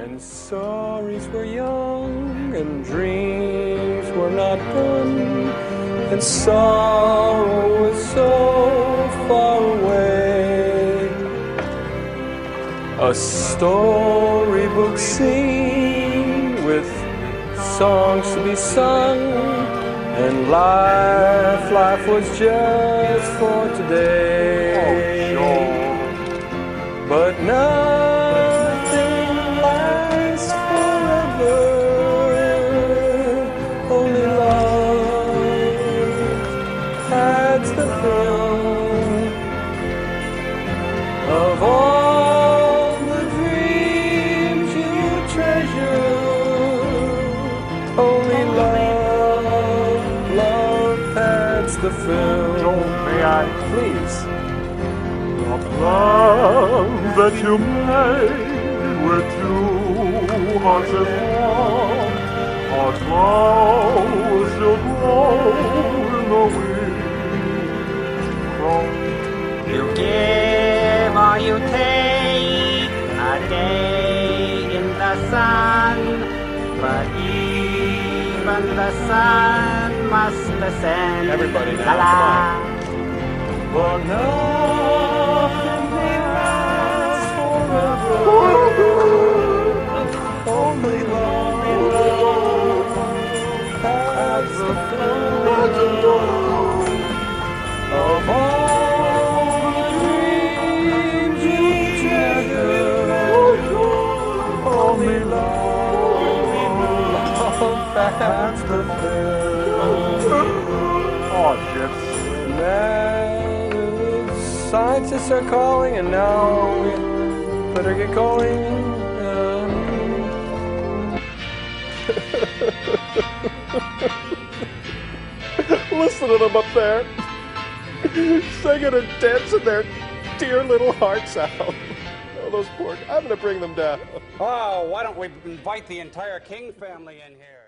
When stories were young and dreams were not done, and sorrow was so far away. A storybook scene with songs to be sung, and life, life was just for today. Adds the thrill of all the dreams you treasure. Only love, love adds the fill. May I Please. The plans that you made with two hearts at one Our clouds still grow in the wind. You give or you take a day in the sun, but even the sun must descend. Everybody now, La la. But nothing lasts forever. Only love has the thrill of love has the thrill. oh, Chips. Now, scientists are calling, and now we better get going. Um, Listen to them up there. Singing and dancing their dear little hearts out. Oh, those poor. I'm going to bring them down. Oh, why don't we invite the entire King family in here?